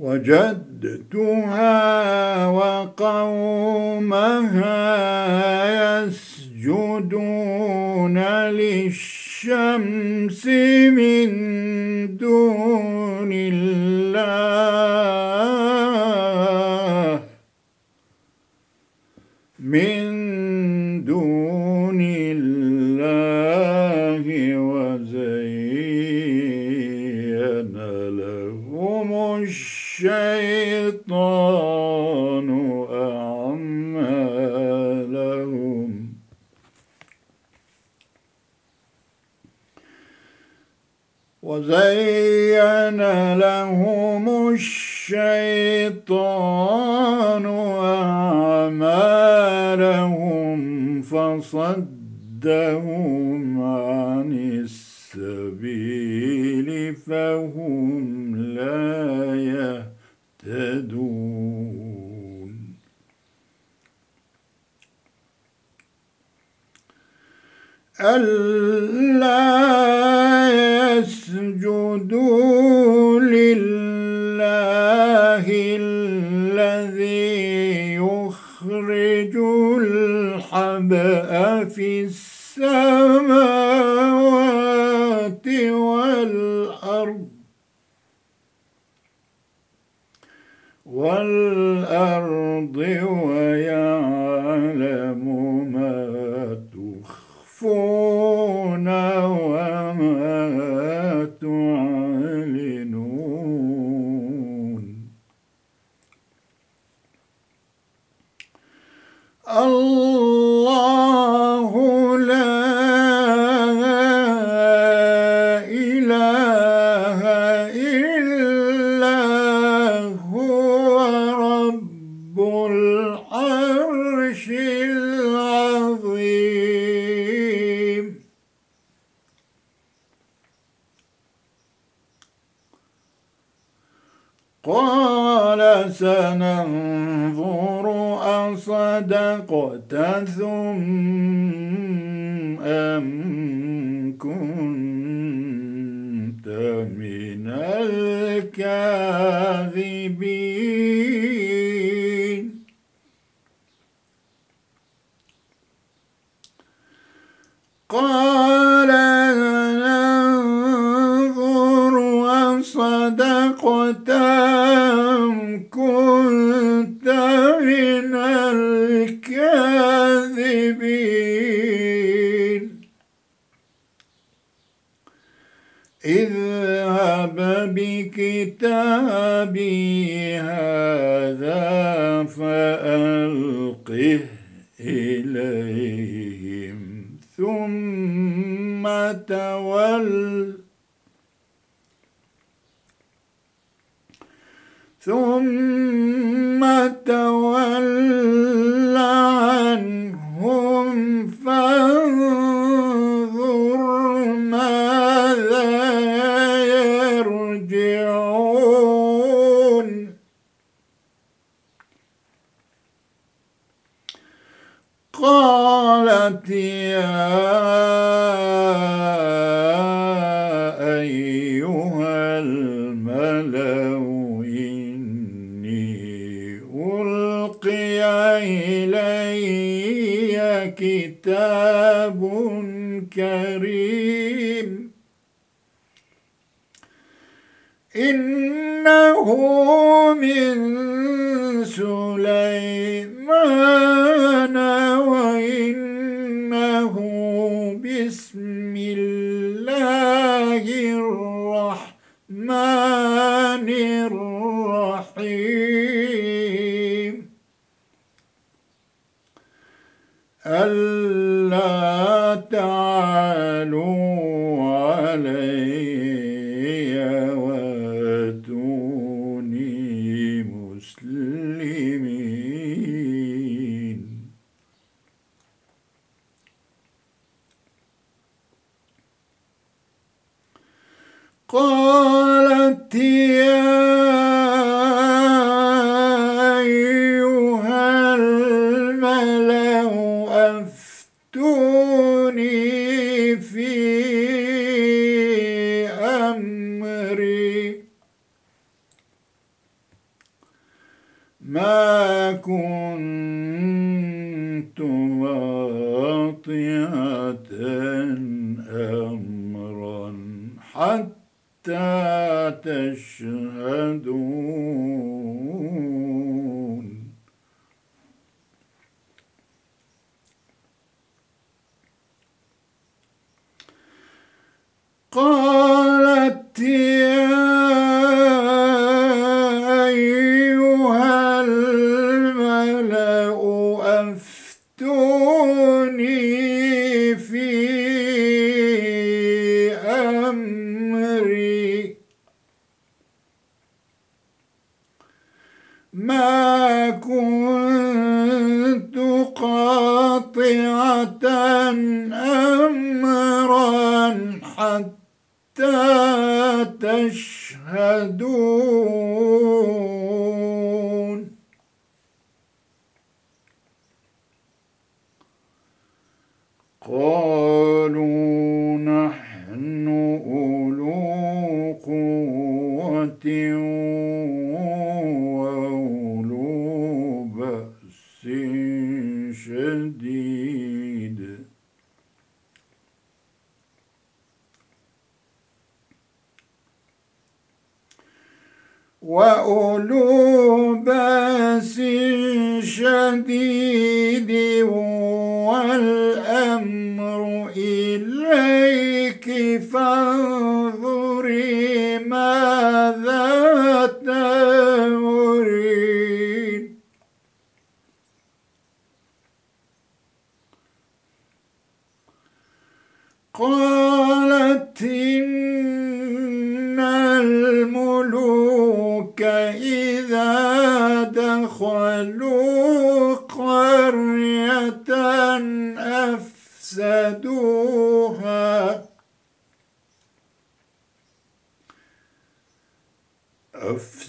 وجدتها وقومها يسجدون للشمس من دون الله. وزين لهم الشيطان أعمالهم فصدهم عن السبيل فهم لا يهتدون. ألا يسجدوا لله الذي يخرج الحبأ في السماوات والأرض والأرض ويعلم ما تخفون وما تعلنون الله أصدقت ثم أم كنت من الكاذبين؟ ألا تعالوا حتى تشهدون قالت يا حتى تشهدون. قال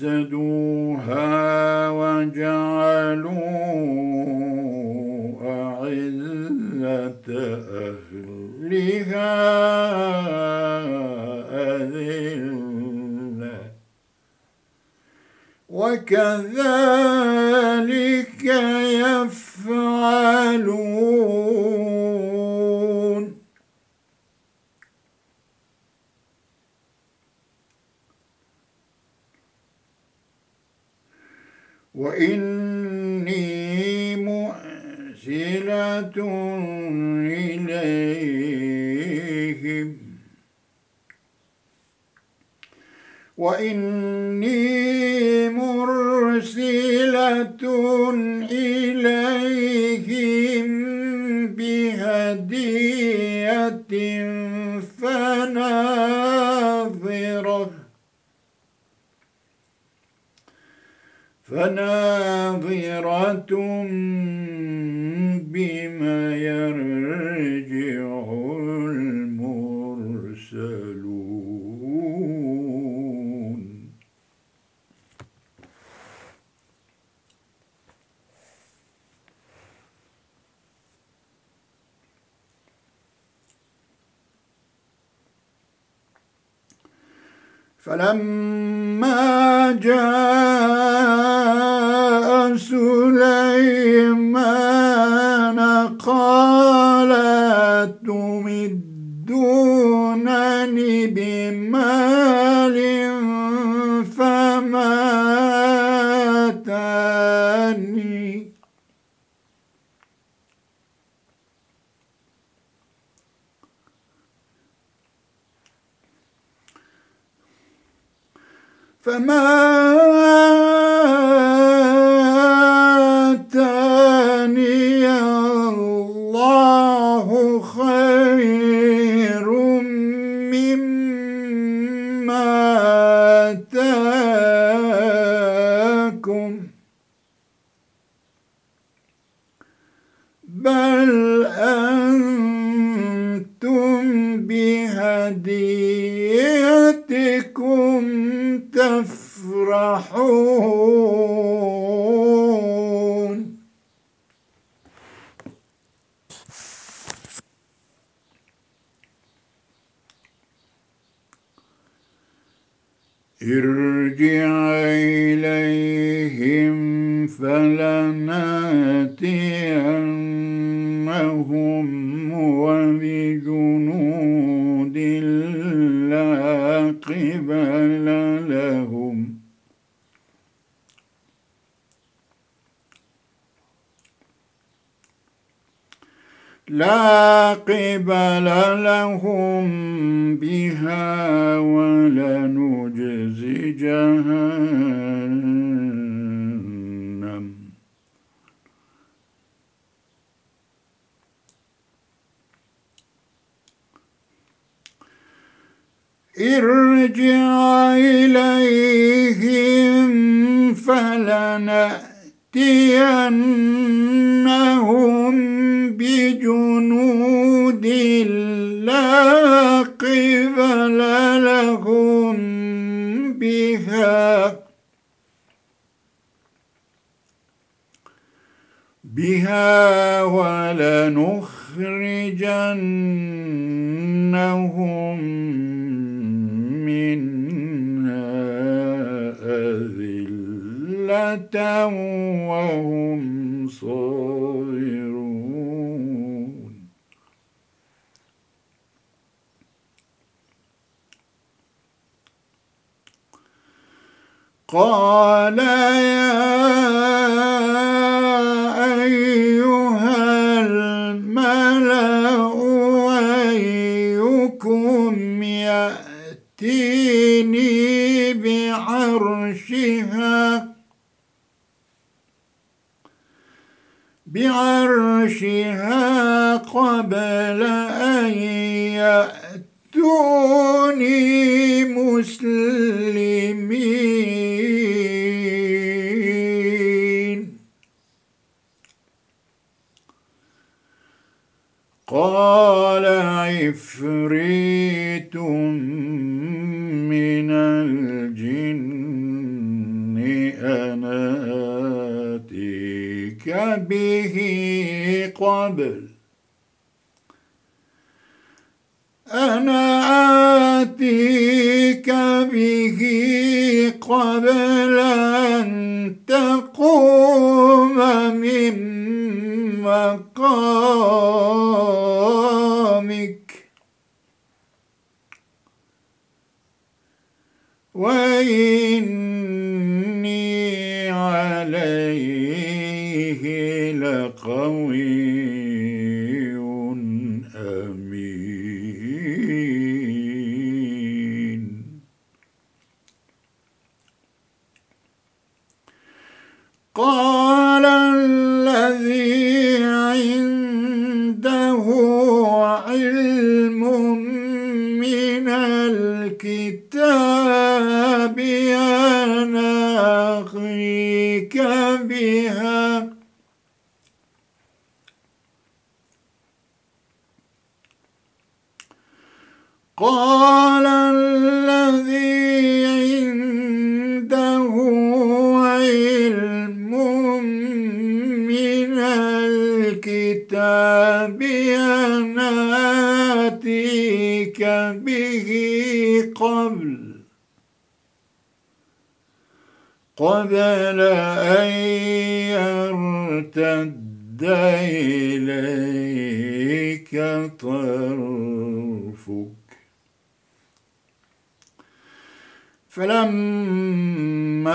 يحسدون مرسلة إليهم. وإني مرسلة إليهم بهدية فناظرة. فناظرة بما يرجع المرسلون. فلما جاء بل أنتم بهديتكم تفرحون ارجع إليهم فلناتينهم وبجنود لا قبل لهم لا قبل لهم بها ولنجز جهنم. ارجع إليهم فلنأتينهم بجنود لا قبل بها ولنخرجنهم منها أذلة وهم صغيرون قال يا به قبل. أنا آتيك به قبل أن تقوم من مقامك. وإني لقوي قال الذي عنده علم قال الذي عنده علم من الكتاب أنا آتيك به قبل. قبل أن يرتد إليك طرفك. فلما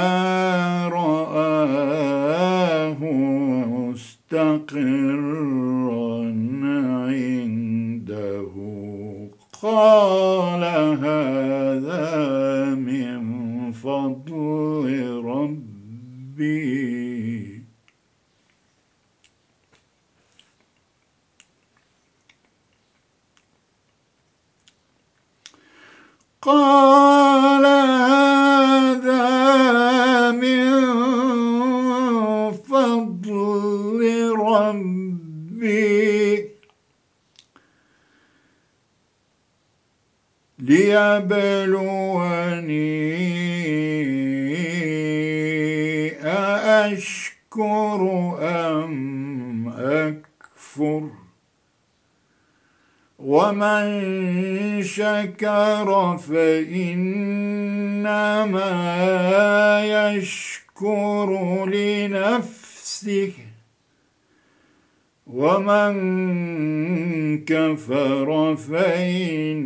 ومن شكر فإنما يشكر لنفسه ومن كفر فإن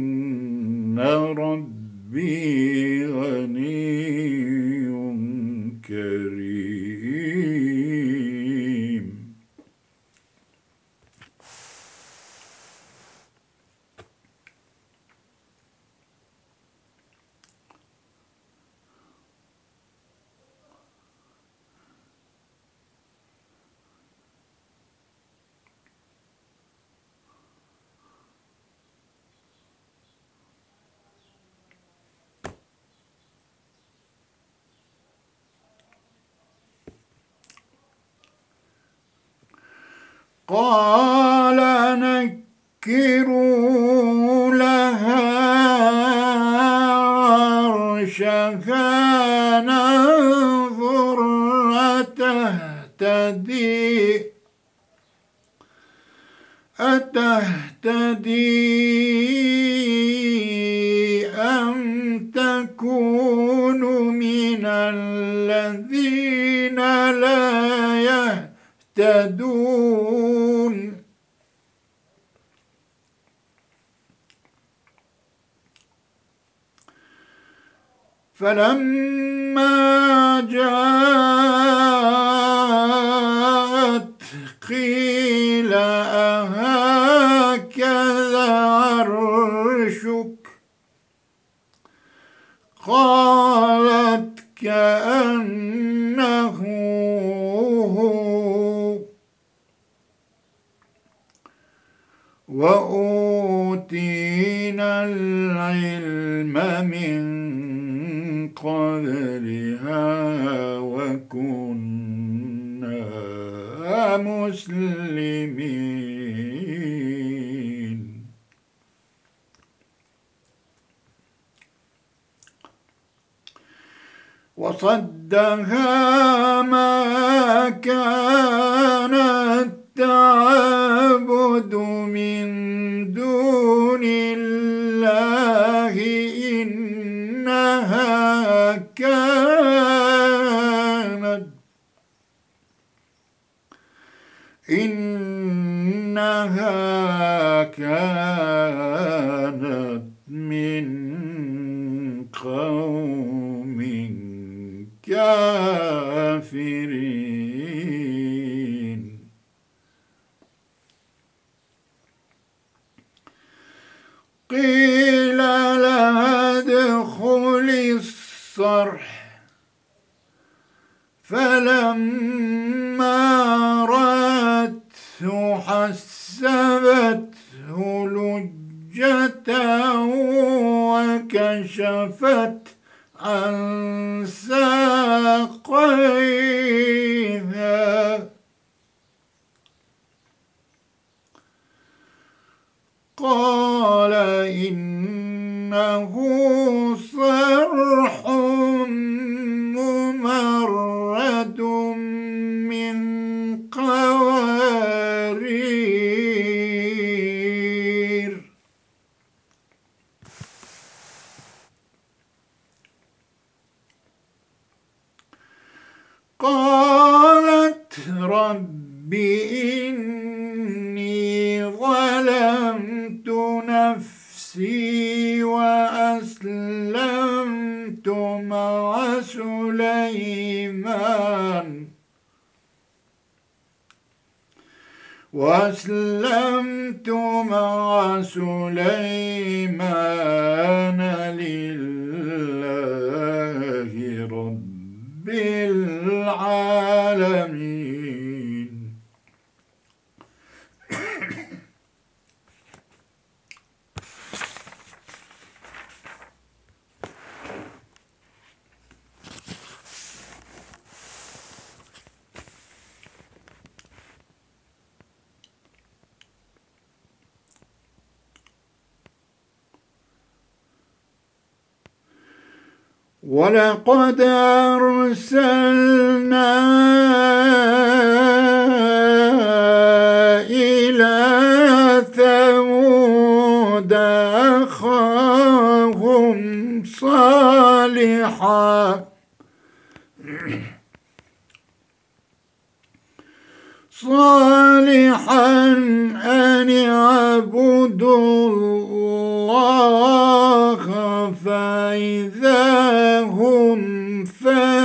ربي غني كريم قال نكروا لها عرشها ننظر أتهتدي؟ أتهتدي أم تكون من الذين لا يهتدون؟ فلما جاءت قيل أهكذا عرشك؟ قالت كأنه هو. وأوتينا العلم من قبلها وكنا مسلمين. وصدها ما كانت تعبد من دون إنها كانت من قوم كافرين. قيل لها ادخل الصرح فلما لجة وكشفت عن ساقيها. قال إنه العالمين ولقد أرسلنا إلى ثمود أخاهم صالحا. صالحا أن اعبدوا الله فإذا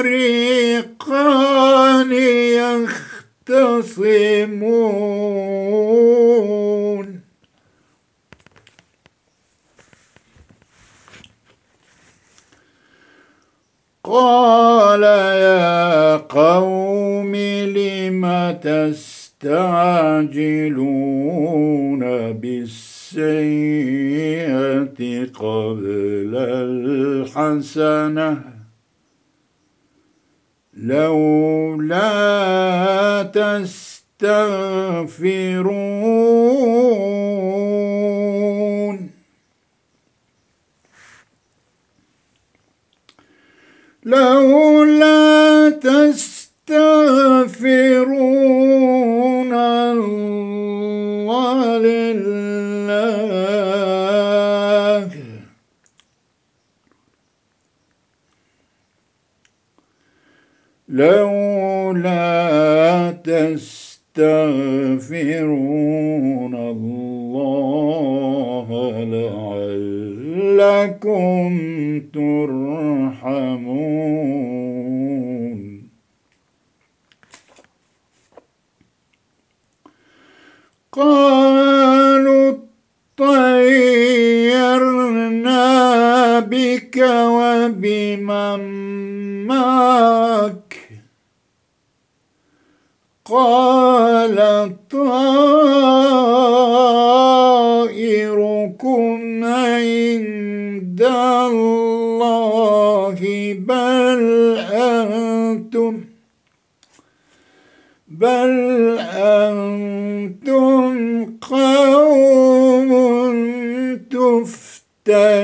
فريقان يختصمون. قال يا قوم لم تستعجلون بالسيئة قبل الحسنة؟ لولا تستغفرون. لولا تستغفرون. لولا تستغفرون الله لعلكم ترحمون. قالوا طيرنا بك وبمن قال طائركم عند الله بل أنتم بل أنتم قوم تفتنون.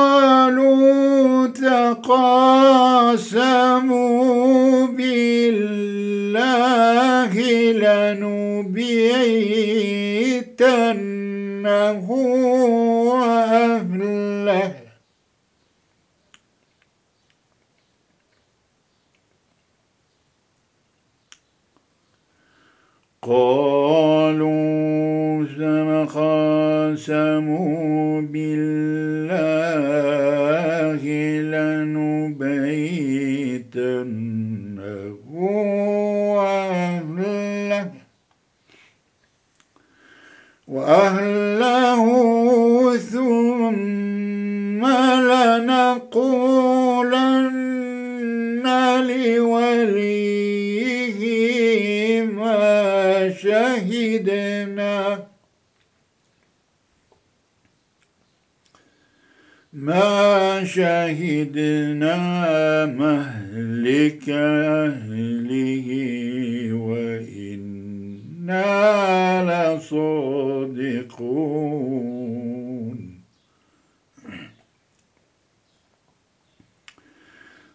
قالوا شهدنا ما شهدنا مهلك أهله وإنا لصادقون.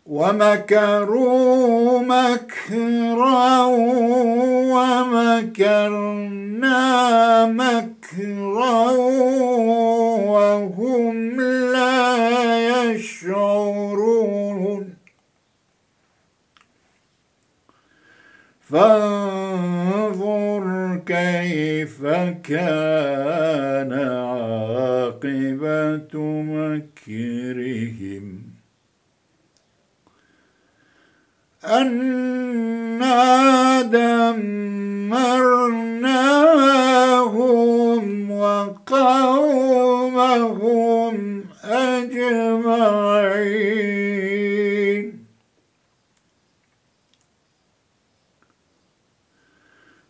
ومكروا مكرا ومكرنا مكرا وهم لا يشعرون. فانظر كيف كان عاقبة مكرهم. أنا دمرناهم وقومهم أجمعين.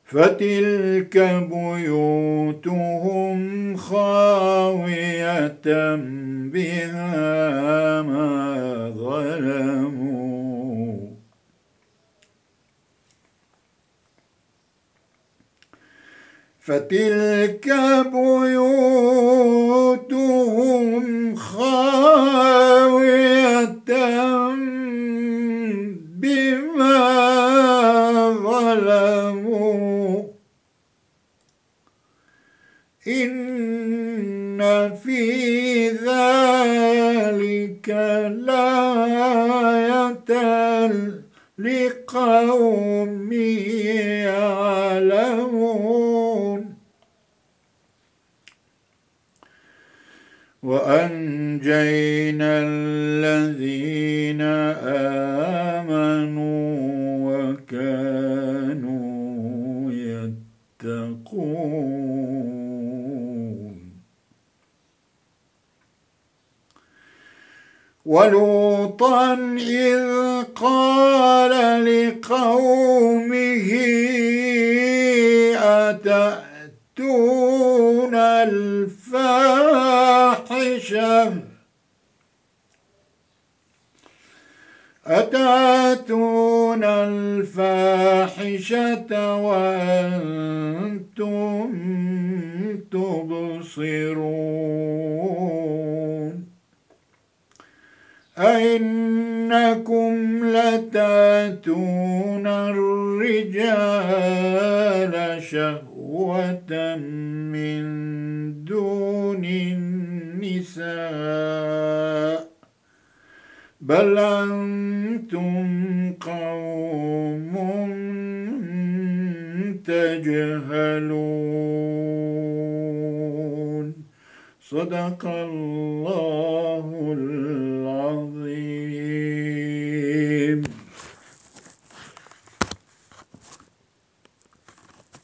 فتلك بيوتهم خاوية بها ما ظلموا. فتلك بيوتهم خاوية بما ظلموا. إن في ذلك لآية لقوم وأنجينا الذين آمنوا وكانوا يتقون. ولوطا إذ قال لقومه الفاحشة أتأتون الفاحشة وأنتم تبصرون. أئنكم لتاتون الرجال شهوة من النساء. بل أنتم قوم تجهلون. صدق الله